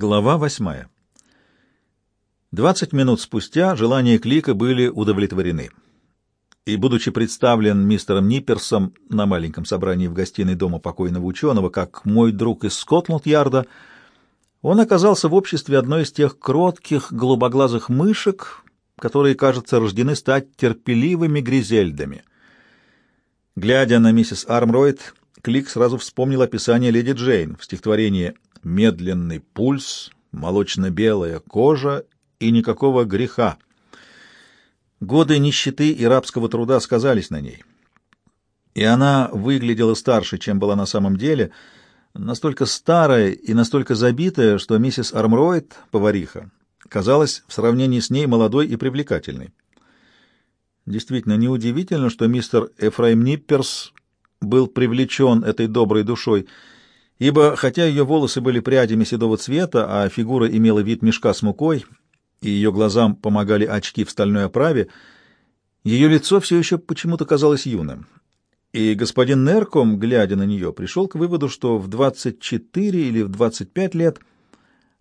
Глава восьмая. Двадцать минут спустя желания Клика были удовлетворены. И, будучи представлен мистером Нипперсом на маленьком собрании в гостиной дома покойного ученого, как мой друг из Скотланд-Ярда, он оказался в обществе одной из тех кротких, голубоглазых мышек, которые, кажется, рождены стать терпеливыми гризельдами. Глядя на миссис Армройд, Клик сразу вспомнил описание леди Джейн в стихотворении медленный пульс, молочно-белая кожа и никакого греха. Годы нищеты и рабского труда сказались на ней. И она выглядела старше, чем была на самом деле, настолько старая и настолько забитая, что миссис Армроид, повариха, казалась в сравнении с ней молодой и привлекательной. Действительно, неудивительно, что мистер Эфраим Нипперс был привлечен этой доброй душой, ибо хотя ее волосы были прядями седого цвета, а фигура имела вид мешка с мукой, и ее глазам помогали очки в стальной оправе, ее лицо все еще почему-то казалось юным. И господин Нерком, глядя на нее, пришел к выводу, что в 24 или в 25 лет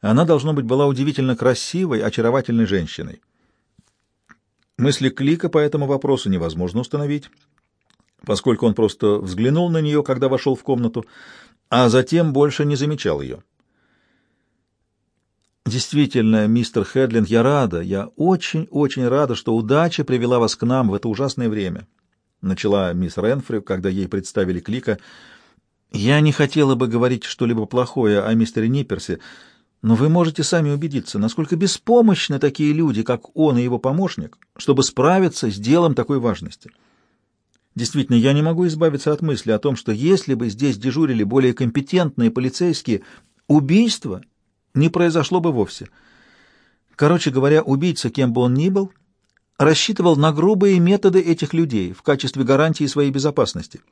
она, должно быть, была удивительно красивой, очаровательной женщиной. Мысли Клика по этому вопросу невозможно установить, поскольку он просто взглянул на нее, когда вошел в комнату, а затем больше не замечал ее. Действительно, мистер Хедленд, я рада, я очень-очень рада, что удача привела вас к нам в это ужасное время. Начала мисс Ренфри, когда ей представили Клика. Я не хотела бы говорить что-либо плохое о мистере Нипперсе, но вы можете сами убедиться, насколько беспомощны такие люди, как он и его помощник, чтобы справиться с делом такой важности. Действительно, я не могу избавиться от мысли о том, что если бы здесь дежурили более компетентные полицейские, убийство не произошло бы вовсе. Короче говоря, убийца, кем бы он ни был, рассчитывал на грубые методы этих людей в качестве гарантии своей безопасности.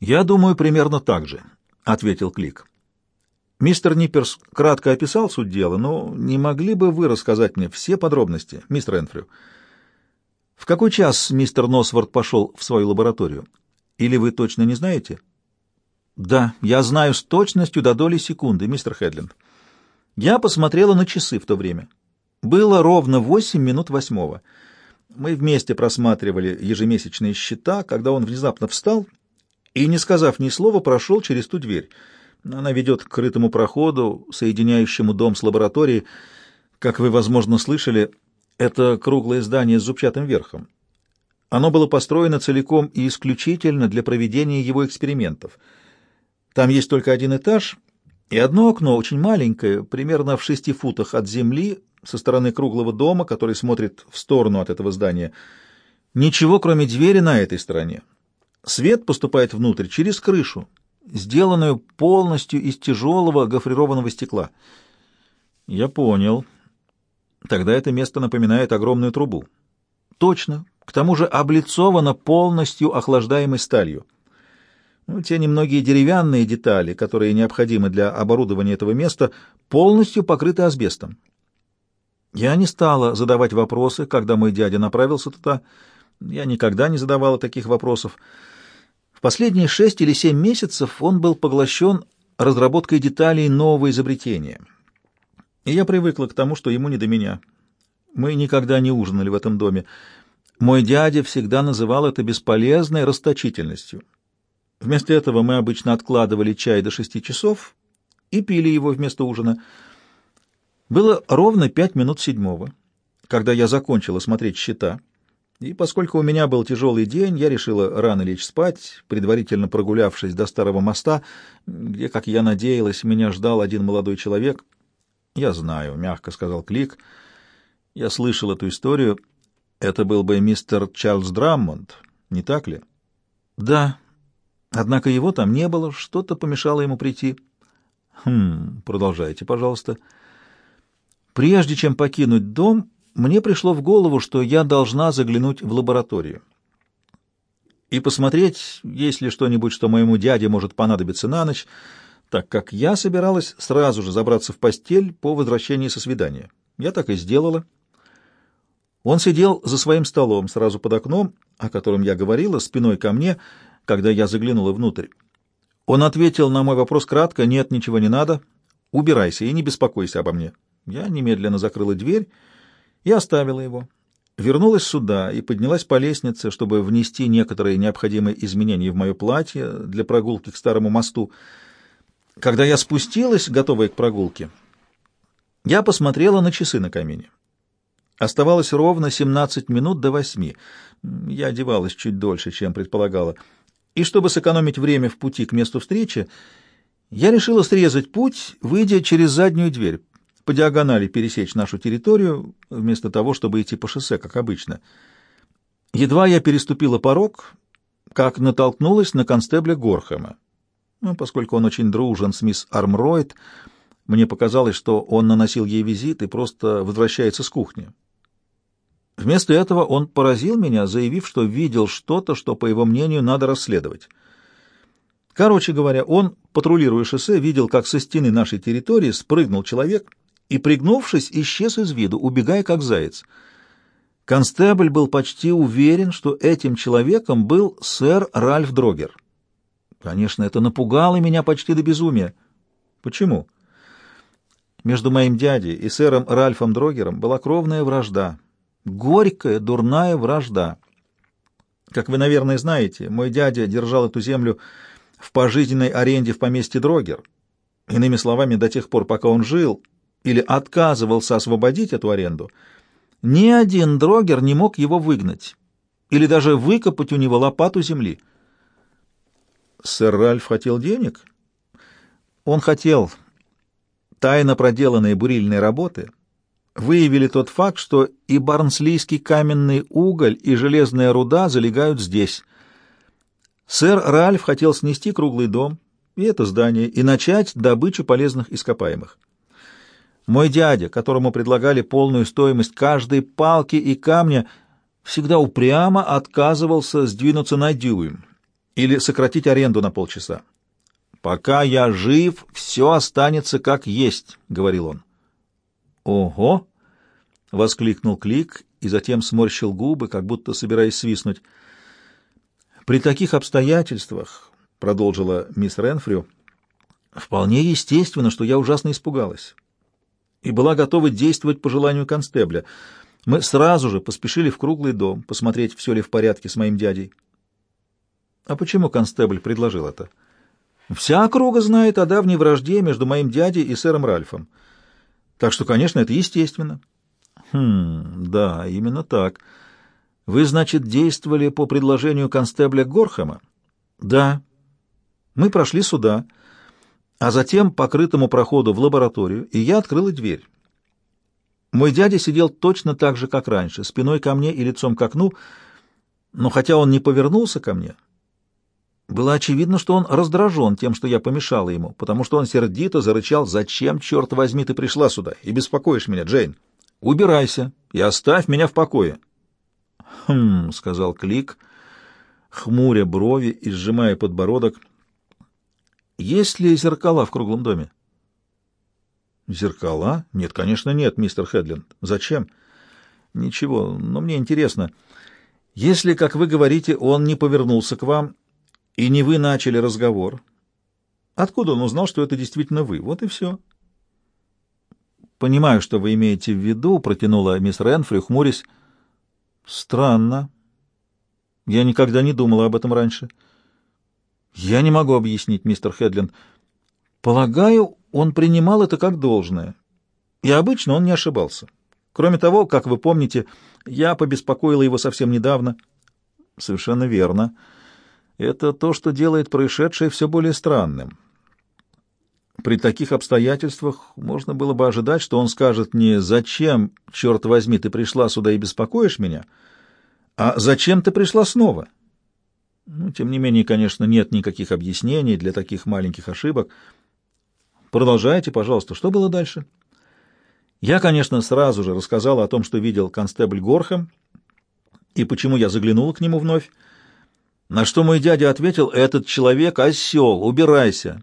«Я думаю, примерно так же», — ответил Клик. «Мистер Нипперс кратко описал суть дела, но не могли бы вы рассказать мне все подробности, мистер Энфрю?» В какой час мистер Носворд пошел в свою лабораторию? Или вы точно не знаете? Да, я знаю с точностью до доли секунды, мистер Хедленд. Я посмотрела на часы в то время. Было ровно восемь минут восьмого. Мы вместе просматривали ежемесячные счета, когда он внезапно встал и, не сказав ни слова, прошел через ту дверь. Она ведет к крытому проходу, соединяющему дом с лабораторией. Как вы, возможно, слышали, это круглое здание с зубчатым верхом. Оно было построено целиком и исключительно для проведения его экспериментов. Там есть только один этаж и одно окно, очень маленькое, примерно в шести футах от земли, со стороны круглого дома, который смотрит в сторону от этого здания. Ничего, кроме двери на этой стороне. Свет поступает внутрь через крышу, сделанную полностью из тяжелого гофрированного стекла. Я понял. Тогда это место напоминает огромную трубу. Точно. К тому же облицовано полностью охлаждаемой сталью. Ну, те немногие деревянные детали, которые необходимы для оборудования этого места, полностью покрыты асбестом. Я не стала задавать вопросы, когда мой дядя направился туда. Я никогда не задавала таких вопросов. В последние шесть или семь месяцев он был поглощен разработкой деталей нового изобретения — и я привыкла к тому, что ему не до меня. Мы никогда не ужинали в этом доме. Мой дядя всегда называл это бесполезной расточительностью. Вместо этого мы обычно откладывали чай до шести часов и пили его вместо ужина. Было ровно пять минут седьмого, когда я закончила смотреть счета, и поскольку у меня был тяжелый день, я решила рано лечь спать, предварительно прогулявшись до старого моста, где, как я надеялась, меня ждал один молодой человек — «Я знаю», — мягко сказал Клик. «Я слышал эту историю. Это был бы мистер Чарльз Драммонд, не так ли?» «Да. Однако его там не было, что-то помешало ему прийти». «Хм, продолжайте, пожалуйста». «Прежде чем покинуть дом, мне пришло в голову, что я должна заглянуть в лабораторию и посмотреть, есть ли что-нибудь, что моему дяде может понадобиться на ночь, так как я собиралась сразу же забраться в постель по возвращении со свидания. Я так и сделала. Он сидел за своим столом сразу под окном, о котором я говорила, спиной ко мне, когда я заглянула внутрь. Он ответил на мой вопрос кратко «нет, ничего не надо». Убирайся и не беспокойся обо мне». Я немедленно закрыла дверь и оставила его. Вернулась сюда и поднялась по лестнице, чтобы внести некоторые необходимые изменения в мое платье для прогулки к старому мосту. Когда я спустилась, готовая к прогулке, я посмотрела на часы на камине. Оставалось ровно 17 минут до восьми. Я одевалась чуть дольше, чем предполагала. И чтобы сэкономить время в пути к месту встречи, я решила срезать путь, выйдя через заднюю дверь, по диагонали пересечь нашу территорию, вместо того, чтобы идти по шоссе, как обычно. Едва я переступила порог, как натолкнулась на констебля Горхэма. Ну, поскольку он очень дружен с мисс Армройд, мне показалось, что он наносил ей визит и просто возвращается с кухни. Вместо этого он поразил меня, заявив, что видел что-то, что, по его мнению, надо расследовать. Короче говоря, он, патрулируя шоссе, видел, как со стены нашей территории спрыгнул человек и, пригнувшись, исчез из виду, убегая как заяц. Констебль был почти уверен, что этим человеком был сэр Ральф Дрогер. Конечно, это напугало меня почти до безумия. Почему? Между моим дядей и сэром Ральфом Дрогером была кровная вражда. Горькая, дурная вражда. Как вы, наверное, знаете, мой дядя держал эту землю в пожизненной аренде в поместье Дрогер. Иными словами, до тех пор, пока он жил или отказывался освободить эту аренду, ни один Дрогер не мог его выгнать или даже выкопать у него лопату земли. Сэр Ральф хотел денег? Он хотел. Тайно проделанные бурильные работы выявили тот факт, что и барнслийский каменный уголь, и железная руда залегают здесь. Сэр Ральф хотел снести круглый дом и это здание и начать добычу полезных ископаемых. Мой дядя, которому предлагали полную стоимость каждой палки и камня, всегда упрямо отказывался сдвинуться на дюйм или сократить аренду на полчаса. «Пока я жив, все останется как есть», — говорил он. «Ого!» — воскликнул Клик и затем сморщил губы, как будто собираясь свистнуть. «При таких обстоятельствах», — продолжила мисс Ренфрю, — «вполне естественно, что я ужасно испугалась и была готова действовать по желанию констебля. Мы сразу же поспешили в круглый дом, посмотреть, все ли в порядке с моим дядей. А почему констебль предложил это? Вся округа знает о давней вражде между моим дядей и сэром Ральфом. Так что, конечно, это естественно. Хм, да, именно так. Вы, значит, действовали по предложению констебля Горхэма? Да. Мы прошли сюда, а затем по крытому проходу в лабораторию, и я открыла дверь. Мой дядя сидел точно так же, как раньше, спиной ко мне и лицом к окну, но хотя он не повернулся ко мне, было очевидно, что он раздражен тем, что я помешала ему, потому что он сердито зарычал «Зачем, черт возьми, ты пришла сюда и беспокоишь меня, Джейн? Убирайся и оставь меня в покое». «Хм», — сказал Клик, хмуря брови и сжимая подбородок. «Есть ли зеркала в круглом доме?» «Зеркала? Нет, конечно, нет, мистер Хедленд. Зачем?» «Ничего, но мне интересно. Если, как вы говорите, он не повернулся к вам и не вы начали разговор. Откуда он узнал, что это действительно вы? Вот и все. Понимаю, что вы имеете в виду, протянула мисс Ренфри, хмурясь. Странно. Я никогда не думала об этом раньше. Я не могу объяснить, мистер Хедленд. Полагаю, он принимал это как должное. И обычно он не ошибался. Кроме того, как вы помните, я побеспокоила его совсем недавно. Совершенно верно. Это то, что делает происшедшее все более странным. При таких обстоятельствах можно было бы ожидать, что он скажет не «Зачем, черт возьми, ты пришла сюда и беспокоишь меня?», а «Зачем ты пришла снова?». Ну, тем не менее, конечно, нет никаких объяснений для таких маленьких ошибок. Продолжайте, пожалуйста. Что было дальше? Я, конечно, сразу же рассказал о том, что видел констебль Горхэм и почему я заглянул к нему вновь. На что мой дядя ответил, «Этот человек — осел, убирайся».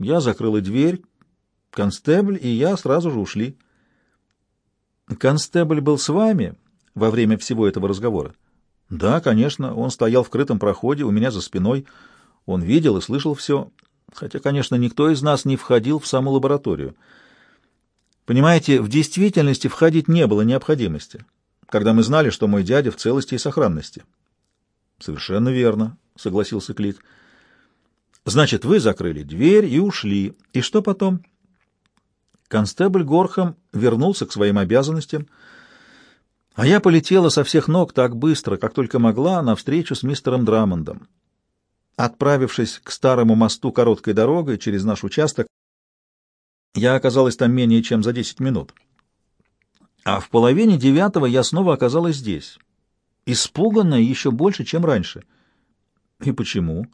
Я закрыла дверь, констебль и я сразу же ушли. «Констебль был с вами во время всего этого разговора?» «Да, конечно, он стоял в крытом проходе у меня за спиной. Он видел и слышал все. хотя, конечно, никто из нас не входил в саму лабораторию. Понимаете, в действительности входить не было необходимости, когда мы знали, что мой дядя в целости и сохранности. — Совершенно верно, — согласился Клик. — Значит, вы закрыли дверь и ушли. И что потом? Констебль Горхам вернулся к своим обязанностям, а я полетела со всех ног так быстро, как только могла, навстречу с мистером Драмондом. Отправившись к старому мосту короткой дорогой через наш участок, я оказалась там менее чем за десять минут. А в половине девятого я снова оказалась здесь, испуганная еще больше, чем раньше. И почему?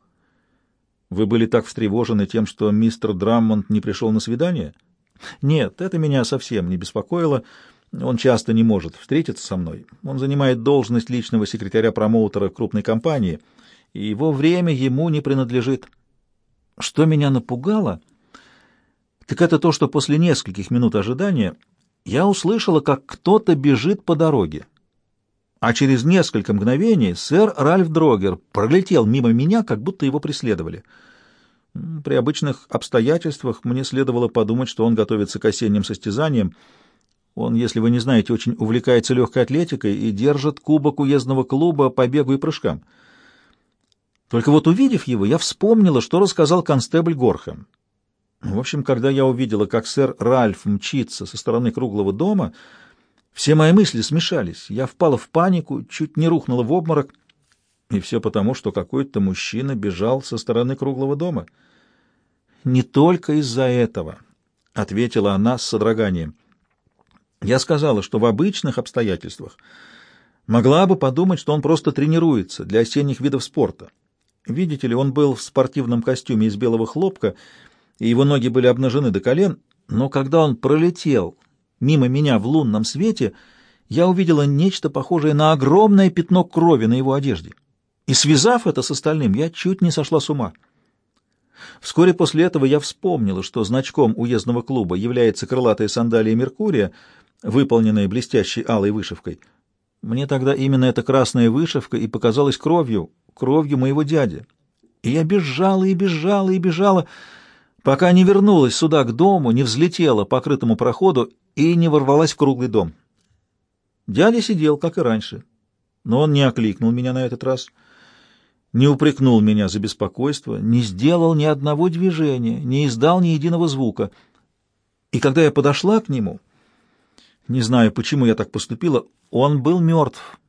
Вы были так встревожены тем, что мистер Драммонд не пришел на свидание? Нет, это меня совсем не беспокоило. Он часто не может встретиться со мной. Он занимает должность личного секретаря-промоутера крупной компании — и его время ему не принадлежит. Что меня напугало, так это то, что после нескольких минут ожидания я услышала, как кто-то бежит по дороге. А через несколько мгновений сэр Ральф Дрогер пролетел мимо меня, как будто его преследовали. При обычных обстоятельствах мне следовало подумать, что он готовится к осенним состязаниям. Он, если вы не знаете, очень увлекается легкой атлетикой и держит кубок уездного клуба по бегу и прыжкам. Только вот увидев его, я вспомнила, что рассказал констебль Горхэм. В общем, когда я увидела, как сэр Ральф мчится со стороны круглого дома, все мои мысли смешались. Я впала в панику, чуть не рухнула в обморок. И все потому, что какой-то мужчина бежал со стороны круглого дома. «Не только из-за этого», — ответила она с содроганием. «Я сказала, что в обычных обстоятельствах могла бы подумать, что он просто тренируется для осенних видов спорта». Видите ли, он был в спортивном костюме из белого хлопка, и его ноги были обнажены до колен, но когда он пролетел мимо меня в лунном свете, я увидела нечто похожее на огромное пятно крови на его одежде. И, связав это с остальным, я чуть не сошла с ума. Вскоре после этого я вспомнила, что значком уездного клуба является крылатая сандалия Меркурия, выполненная блестящей алой вышивкой. Мне тогда именно эта красная вышивка и показалась кровью, кровью моего дяди. И я бежала и бежала и бежала, пока не вернулась сюда к дому, не взлетела по крытому проходу и не ворвалась в круглый дом. Дядя сидел, как и раньше, но он не окликнул меня на этот раз, не упрекнул меня за беспокойство, не сделал ни одного движения, не издал ни единого звука. И когда я подошла к нему, не знаю, почему я так поступила, он был мертв,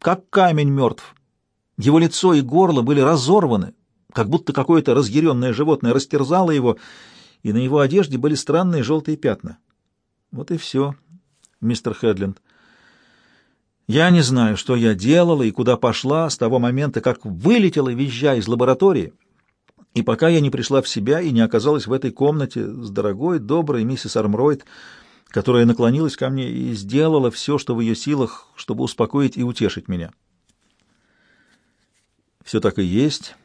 как камень мертв. Его лицо и горло были разорваны, как будто какое-то разъяренное животное растерзало его, и на его одежде были странные желтые пятна. Вот и все, мистер Хедленд. Я не знаю, что я делала и куда пошла с того момента, как вылетела, визжа из лаборатории, и пока я не пришла в себя и не оказалась в этой комнате с дорогой, доброй миссис Армройд, которая наклонилась ко мне и сделала все, что в ее силах, чтобы успокоить и утешить меня. Все так и есть.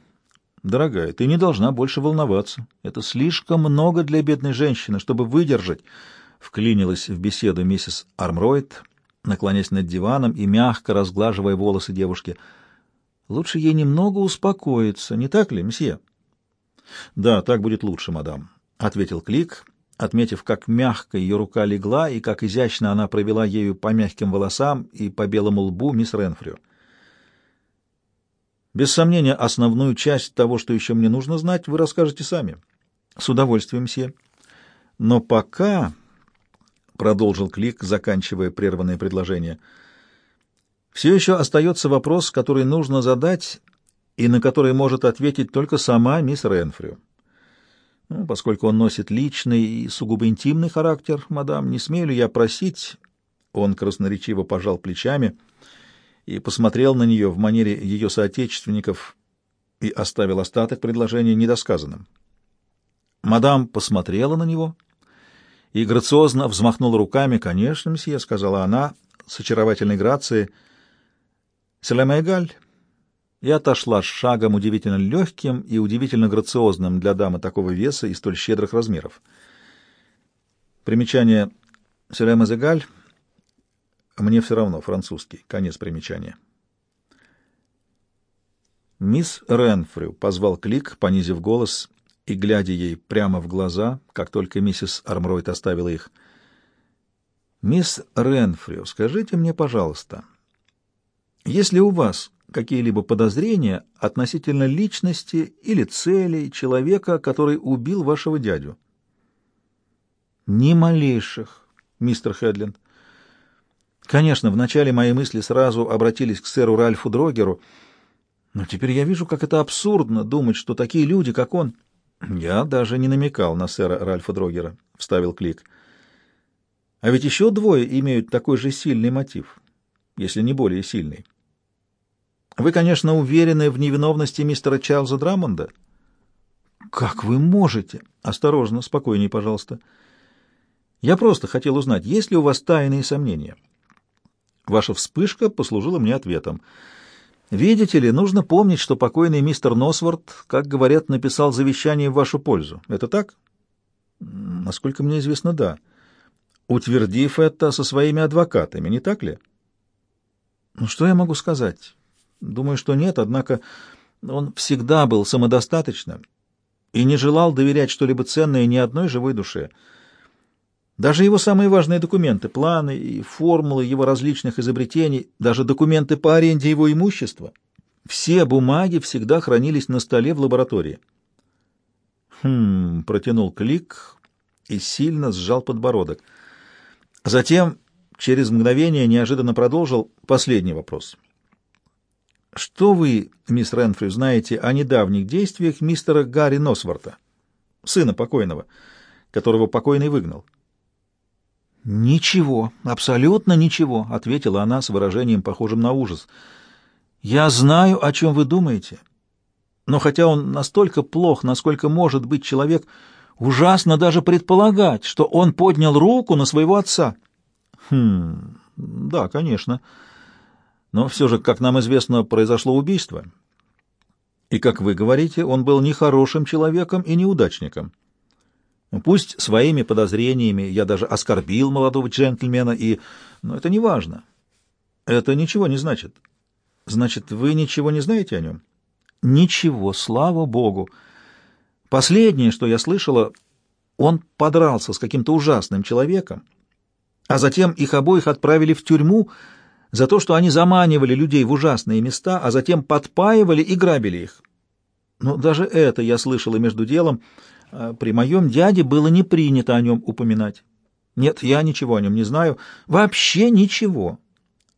Дорогая, ты не должна больше волноваться. Это слишком много для бедной женщины, чтобы выдержать. Вклинилась в беседу миссис Армройд, наклонясь над диваном и мягко разглаживая волосы девушки. Лучше ей немного успокоиться, не так ли, месье? Да, так будет лучше, мадам, ответил Клик, отметив, как мягко ее рука легла и как изящно она провела ею по мягким волосам и по белому лбу мисс Ренфрю. Без сомнения, основную часть того, что еще мне нужно знать, вы расскажете сами. С удовольствием, все. Но пока, — продолжил Клик, заканчивая прерванное предложение, — все еще остается вопрос, который нужно задать и на который может ответить только сама мисс Ренфрю. Ну, поскольку он носит личный и сугубо интимный характер, мадам, не смею ли я просить... Он красноречиво пожал плечами — и посмотрел на нее в манере ее соотечественников и оставил остаток предложения недосказанным. Мадам посмотрела на него и грациозно взмахнула руками. «Конечно, месье», — сказала она с очаровательной грацией. «Селема и отошла шагом удивительно легким и удивительно грациозным для дамы такого веса и столь щедрых размеров. Примечание «Селема мне все равно, французский. Конец примечания. «Мисс Ренфрю», — позвал Клик, понизив голос, и глядя ей прямо в глаза, как только миссис Армройд оставила их. «Мисс Ренфрю, скажите мне, пожалуйста, если у вас какие-либо подозрения относительно личности или целей человека, который убил вашего дядю?» «Ни малейших, мистер Хедленд. Конечно, вначале мои мысли сразу обратились к сэру Ральфу Дрогеру, но теперь я вижу, как это абсурдно думать, что такие люди, как он... Я даже не намекал на сэра Ральфа Дрогера, — вставил Клик. А ведь еще двое имеют такой же сильный мотив, если не более сильный. Вы, конечно, уверены в невиновности мистера Чарльза Драмонда? Как вы можете? Осторожно, спокойнее, пожалуйста. Я просто хотел узнать, есть ли у вас тайные сомнения? Ваша вспышка послужила мне ответом. Видите ли, нужно помнить, что покойный мистер Носворт, как говорят, написал завещание в вашу пользу. Это так? Насколько мне известно, да. Утвердив это со своими адвокатами, не так ли? Ну, что я могу сказать? Думаю, что нет, однако он всегда был самодостаточным и не желал доверять что-либо ценное ни одной живой душе. Даже его самые важные документы, планы и формулы его различных изобретений, даже документы по аренде его имущества, все бумаги всегда хранились на столе в лаборатории. «Хм...» — протянул Клик и сильно сжал подбородок. Затем, через мгновение, неожиданно продолжил последний вопрос. «Что вы, мисс Ренфрю, знаете о недавних действиях мистера Гарри Носворта, сына покойного, которого покойный выгнал?» «Ничего, абсолютно ничего», — ответила она с выражением, похожим на ужас. «Я знаю, о чем вы думаете. Но хотя он настолько плох, насколько может быть человек, ужасно даже предполагать, что он поднял руку на своего отца». «Хм, да, конечно. Но все же, как нам известно, произошло убийство. И, как вы говорите, он был не хорошим человеком и неудачником». Пусть своими подозрениями я даже оскорбил молодого джентльмена, и... Но это не важно. Это ничего не значит. Значит, вы ничего не знаете о нем? Ничего, слава богу. Последнее, что я слышала, он подрался с каким-то ужасным человеком, а затем их обоих отправили в тюрьму за то, что они заманивали людей в ужасные места, а затем подпаивали и грабили их. Но даже это я слышала между делом, при моем дяде было не принято о нем упоминать. Нет, я ничего о нем не знаю. Вообще ничего.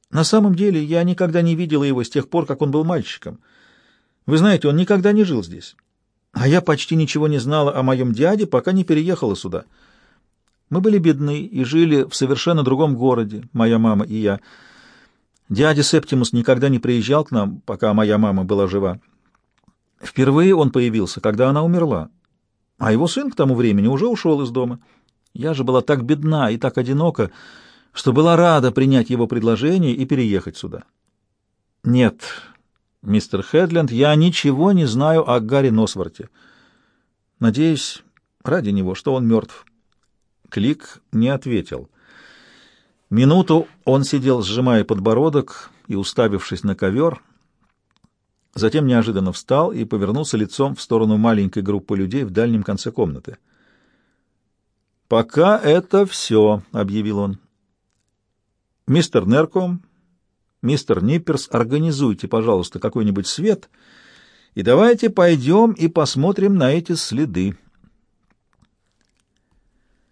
На самом деле я никогда не видела его с тех пор, как он был мальчиком. Вы знаете, он никогда не жил здесь. А я почти ничего не знала о моем дяде, пока не переехала сюда. Мы были бедны и жили в совершенно другом городе, моя мама и я. Дядя Септимус никогда не приезжал к нам, пока моя мама была жива. Впервые он появился, когда она умерла а его сын к тому времени уже ушел из дома. Я же была так бедна и так одинока, что была рада принять его предложение и переехать сюда. Нет, мистер Хедленд, я ничего не знаю о Гарри Носворте. Надеюсь, ради него, что он мертв. Клик не ответил. Минуту он сидел, сжимая подбородок и уставившись на ковер, Затем неожиданно встал и повернулся лицом в сторону маленькой группы людей в дальнем конце комнаты. «Пока это все», — объявил он. «Мистер Нерком, мистер Нипперс, организуйте, пожалуйста, какой-нибудь свет, и давайте пойдем и посмотрим на эти следы.